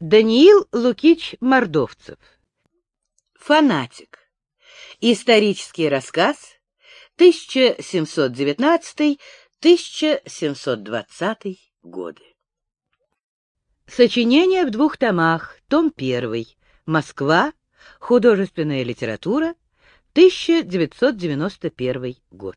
Даниил Лукич Мордовцев. Фанатик. Исторический рассказ 1719-1720 годы. Сочинение в двух томах. Том 1. Москва. Художественная литература. 1991 год.